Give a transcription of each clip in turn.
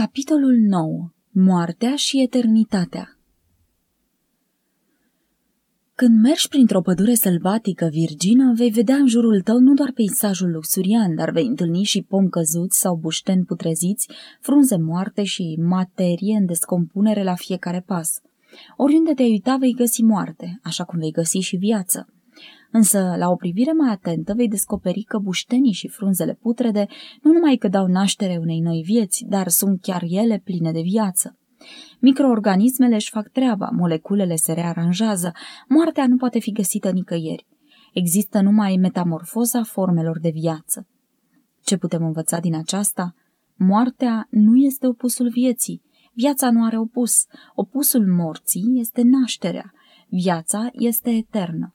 Capitolul 9. Moartea și eternitatea Când mergi printr-o pădure sălbatică virgină, vei vedea în jurul tău nu doar peisajul luxurian, dar vei întâlni și pom căzuți sau bușteni putreziți, frunze moarte și materie în descompunere la fiecare pas. Oriunde te-ai uita vei găsi moarte, așa cum vei găsi și viață. Însă, la o privire mai atentă, vei descoperi că buștenii și frunzele putrede nu numai că dau naștere unei noi vieți, dar sunt chiar ele pline de viață. Microorganismele își fac treaba, moleculele se rearanjează, moartea nu poate fi găsită nicăieri. Există numai metamorfoza formelor de viață. Ce putem învăța din aceasta? Moartea nu este opusul vieții. Viața nu are opus. Opusul morții este nașterea. Viața este eternă.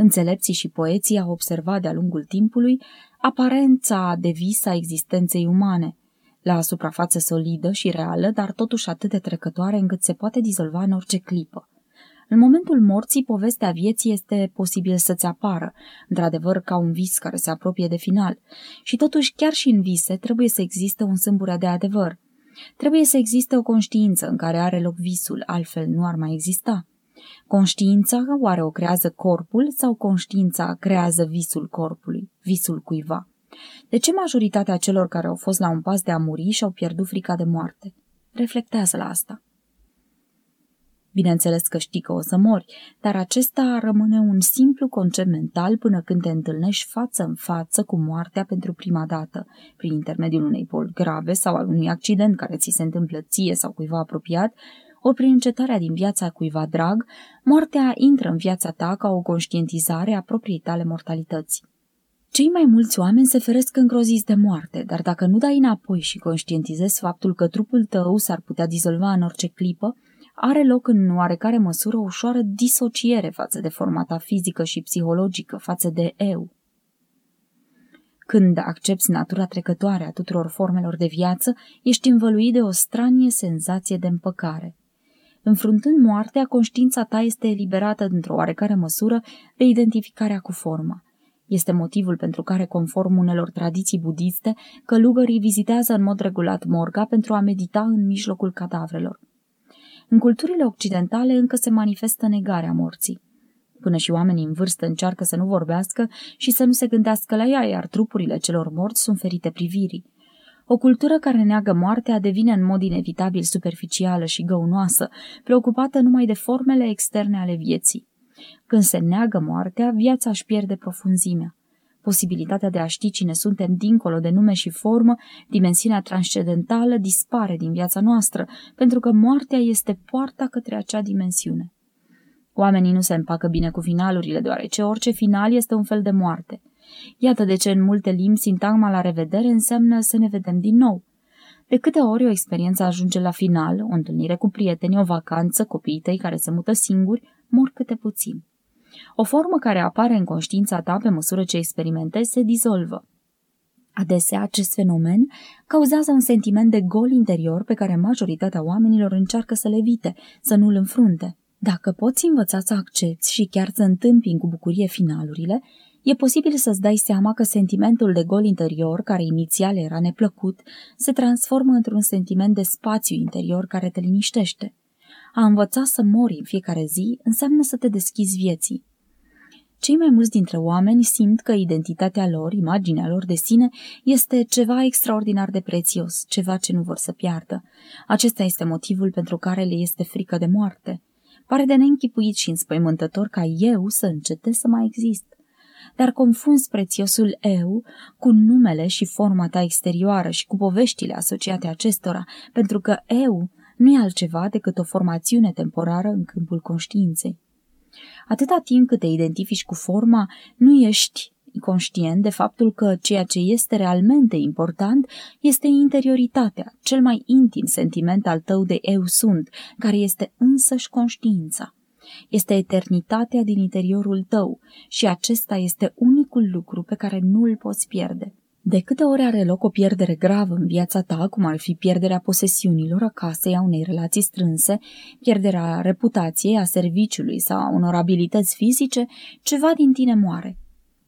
Înțelepții și poeții au observat de-a lungul timpului aparența de vis a existenței umane, la suprafață solidă și reală, dar totuși atât de trecătoare încât se poate dizolva în orice clipă. În momentul morții, povestea vieții este posibil să-ți apară, într-adevăr ca un vis care se apropie de final. Și totuși, chiar și în vise, trebuie să existe un sâmbure de adevăr. Trebuie să existe o conștiință în care are loc visul, altfel nu ar mai exista. Conștiința oare o creează corpul sau conștiința creează visul corpului, visul cuiva? De ce majoritatea celor care au fost la un pas de a muri și-au pierdut frica de moarte? Reflectează la asta. Bineînțeles că știi că o să mori, dar acesta rămâne un simplu concept mental până când te întâlnești față în față cu moartea pentru prima dată, prin intermediul unei boli grave sau al unui accident care ți se întâmplă ție sau cuiva apropiat, ori prin încetarea din viața cuiva drag, moartea intră în viața ta ca o conștientizare a propriei tale mortalități. Cei mai mulți oameni se feresc îngroziți de moarte, dar dacă nu dai înapoi și conștientizezi faptul că trupul tău s-ar putea dizolva în orice clipă, are loc în oarecare măsură o ușoară disociere față de forma ta fizică și psihologică, față de eu. Când accepti natura trecătoare a tuturor formelor de viață, ești învăluit de o stranie senzație de împăcare. Înfruntând moartea, conștiința ta este eliberată dintr-o oarecare măsură de identificarea cu forma. Este motivul pentru care, conform unelor tradiții budiste, călugării vizitează în mod regulat morga pentru a medita în mijlocul cadavrelor. În culturile occidentale încă se manifestă negarea morții. Până și oamenii în vârstă încearcă să nu vorbească și să nu se gândească la ea, iar trupurile celor morți sunt ferite privirii. O cultură care neagă moartea devine în mod inevitabil superficială și găunoasă, preocupată numai de formele externe ale vieții. Când se neagă moartea, viața își pierde profunzimea. Posibilitatea de a ști cine suntem dincolo de nume și formă, dimensiunea transcendentală dispare din viața noastră, pentru că moartea este poarta către acea dimensiune. Oamenii nu se împacă bine cu finalurile, deoarece orice final este un fel de moarte. Iată de ce în multe limbi sintagma la revedere înseamnă să ne vedem din nou. De câte ori o experiență ajunge la final, o întâlnire cu prieteni, o vacanță, copiii tăi care se mută singuri, mor câte puțin. O formă care apare în conștiința ta pe măsură ce experimentezi se dizolvă. Adesea, acest fenomen cauzează un sentiment de gol interior pe care majoritatea oamenilor încearcă să le evite, să nu-l înfrunte. Dacă poți învăța să accepti și chiar să întâmpini cu bucurie finalurile, E posibil să-ți dai seama că sentimentul de gol interior, care inițial era neplăcut, se transformă într-un sentiment de spațiu interior care te liniștește. A învăța să mori în fiecare zi înseamnă să te deschizi vieții. Cei mai mulți dintre oameni simt că identitatea lor, imaginea lor de sine, este ceva extraordinar de prețios, ceva ce nu vor să piardă. Acesta este motivul pentru care le este frică de moarte. Pare de neînchipuit și înspăimântător ca eu să încetez să mai exist dar confunzi prețiosul eu cu numele și forma ta exterioară și cu poveștile asociate acestora, pentru că eu nu e altceva decât o formațiune temporară în câmpul conștiinței. Atâta timp cât te identifici cu forma, nu ești conștient de faptul că ceea ce este realmente important este interioritatea, cel mai intim sentiment al tău de eu sunt, care este însăși conștiința. Este eternitatea din interiorul tău și acesta este unicul lucru pe care nu îl poți pierde. De câte ori are loc o pierdere gravă în viața ta, cum ar fi pierderea posesiunilor, a casei, a unei relații strânse, pierderea reputației, a serviciului sau a unor abilități fizice, ceva din tine moare.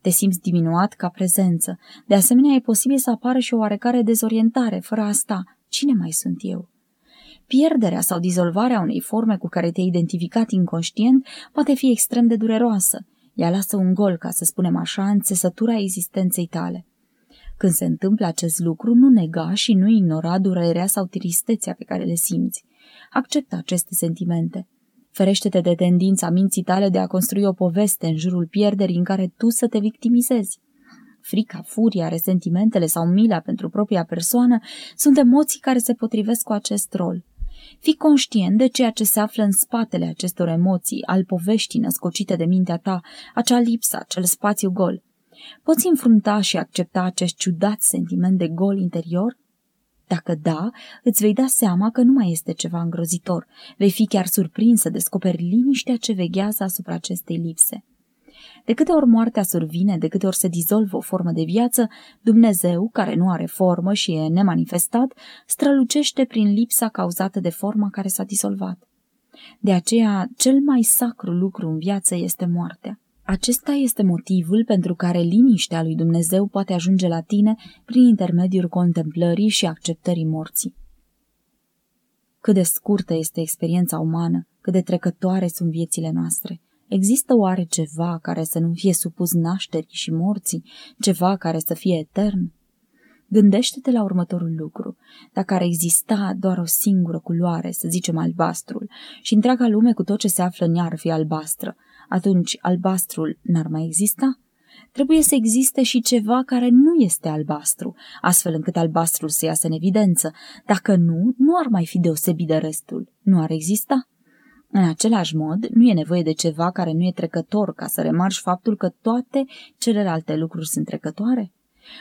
Te simți diminuat ca prezență. De asemenea, e posibil să apară și o oarecare dezorientare. Fără asta, cine mai sunt eu? Pierderea sau dizolvarea unei forme cu care te-ai identificat inconștient poate fi extrem de dureroasă. Ea lasă un gol, ca să spunem așa, în țesătura existenței tale. Când se întâmplă acest lucru, nu nega și nu ignora durerea sau tristețea pe care le simți. Acceptă aceste sentimente. Ferește-te de tendința minții tale de a construi o poveste în jurul pierderii în care tu să te victimizezi. Frica, furia, resentimentele sau mila pentru propria persoană sunt emoții care se potrivesc cu acest rol. Fii conștient de ceea ce se află în spatele acestor emoții, al poveștii născocite de mintea ta, acea lipsă, acel spațiu gol. Poți înfrunta și accepta acest ciudat sentiment de gol interior? Dacă da, îți vei da seama că nu mai este ceva îngrozitor. Vei fi chiar surprins să descoperi liniștea ce veghează asupra acestei lipse. De câte ori moartea survine, de câte ori se dizolvă o formă de viață, Dumnezeu, care nu are formă și e nemanifestat, strălucește prin lipsa cauzată de forma care s-a dizolvat. De aceea, cel mai sacru lucru în viață este moartea. Acesta este motivul pentru care liniștea lui Dumnezeu poate ajunge la tine prin intermediul contemplării și acceptării morții. Cât de scurtă este experiența umană, cât de trecătoare sunt viețile noastre. Există oare ceva care să nu fie supus nașterii și morții, ceva care să fie etern? Gândește-te la următorul lucru. Dacă ar exista doar o singură culoare, să zicem albastrul, și întreaga lume cu tot ce se află în ea ar fi albastră, atunci albastrul n-ar mai exista? Trebuie să existe și ceva care nu este albastru, astfel încât albastrul să iasă în evidență. Dacă nu, nu ar mai fi deosebit de restul. Nu ar exista? În același mod, nu e nevoie de ceva care nu e trecător ca să remarci faptul că toate celelalte lucruri sunt trecătoare?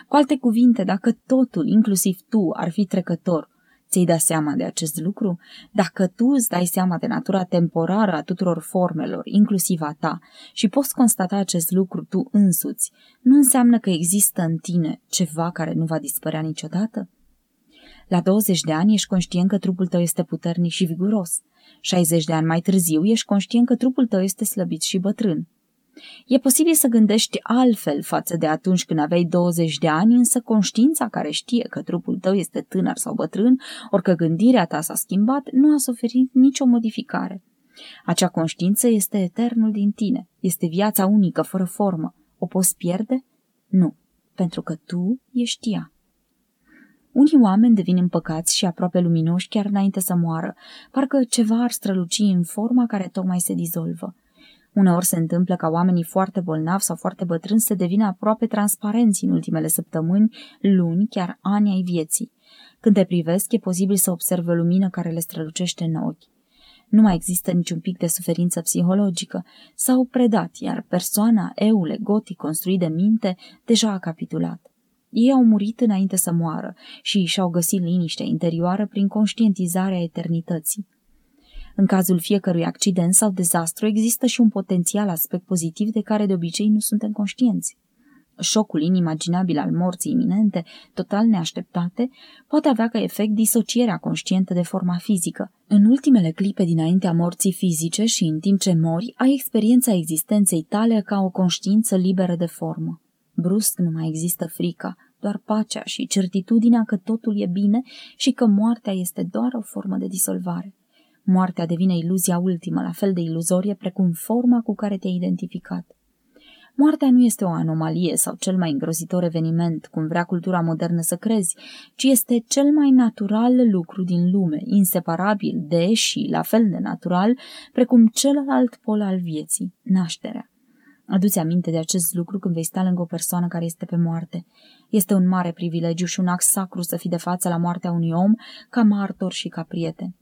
Cu alte cuvinte, dacă totul, inclusiv tu, ar fi trecător, Ți-ai dat seama de acest lucru? Dacă tu îți dai seama de natura temporară a tuturor formelor, inclusiv a ta, și poți constata acest lucru tu însuți, nu înseamnă că există în tine ceva care nu va dispărea niciodată? La 20 de ani ești conștient că trupul tău este puternic și viguros. 60 de ani mai târziu ești conștient că trupul tău este slăbit și bătrân. E posibil să gândești altfel față de atunci când aveai 20 de ani, însă conștiința care știe că trupul tău este tânăr sau bătrân, orică gândirea ta s-a schimbat, nu a suferit nicio modificare. Acea conștiință este eternul din tine, este viața unică, fără formă. O poți pierde? Nu, pentru că tu ești ea. Unii oameni devin împăcați și aproape luminoși chiar înainte să moară, parcă ceva ar străluci în forma care tocmai se dizolvă. Uneori se întâmplă ca oamenii foarte bolnavi sau foarte bătrâni să devină aproape transparenți în ultimele săptămâni, luni, chiar ani ai vieții. Când te privesc, e posibil să observe o lumină care le strălucește în ochi. Nu mai există niciun pic de suferință psihologică. S-au predat, iar persoana, eule, gotii construit de minte, deja a capitulat. Ei au murit înainte să moară și și-au găsit liniștea interioară prin conștientizarea eternității. În cazul fiecărui accident sau dezastru există și un potențial aspect pozitiv de care de obicei nu suntem conștienți. Șocul inimaginabil al morții iminente, total neașteptate, poate avea ca efect disocierea conștientă de forma fizică. În ultimele clipe dinaintea morții fizice și în timp ce mori, ai experiența existenței tale ca o conștiință liberă de formă. Brusc nu mai există frica, doar pacea și certitudinea că totul e bine și că moartea este doar o formă de disolvare. Moartea devine iluzia ultimă, la fel de iluzorie precum forma cu care te-ai identificat. Moartea nu este o anomalie sau cel mai îngrozitor eveniment, cum vrea cultura modernă să crezi, ci este cel mai natural lucru din lume, inseparabil de și la fel de natural precum celălalt pol al vieții, nașterea. Adu-ți aminte de acest lucru când vei sta lângă o persoană care este pe moarte. Este un mare privilegiu și un act sacru să fii de față la moartea unui om ca martor și ca prieten.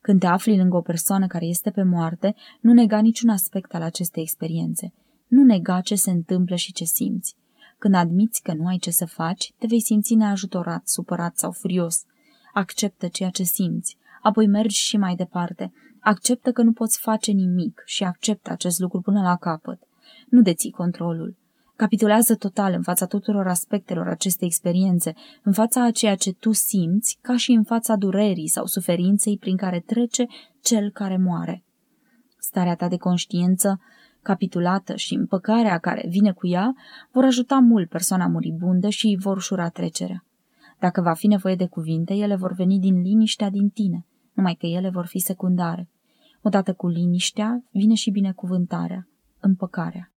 Când te afli lângă o persoană care este pe moarte, nu nega niciun aspect al acestei experiențe. Nu nega ce se întâmplă și ce simți. Când admiți că nu ai ce să faci, te vei simți neajutorat, supărat sau furios. Acceptă ceea ce simți, apoi mergi și mai departe. Acceptă că nu poți face nimic și acceptă acest lucru până la capăt. Nu deții controlul. Capitulează total în fața tuturor aspectelor acestei experiențe, în fața a ceea ce tu simți, ca și în fața durerii sau suferinței prin care trece cel care moare. Starea ta de conștiință capitulată și împăcarea care vine cu ea vor ajuta mult persoana muribundă și îi vor ușura trecerea. Dacă va fi nevoie de cuvinte, ele vor veni din liniștea din tine, numai că ele vor fi secundare. Odată cu liniștea vine și binecuvântarea, împăcarea.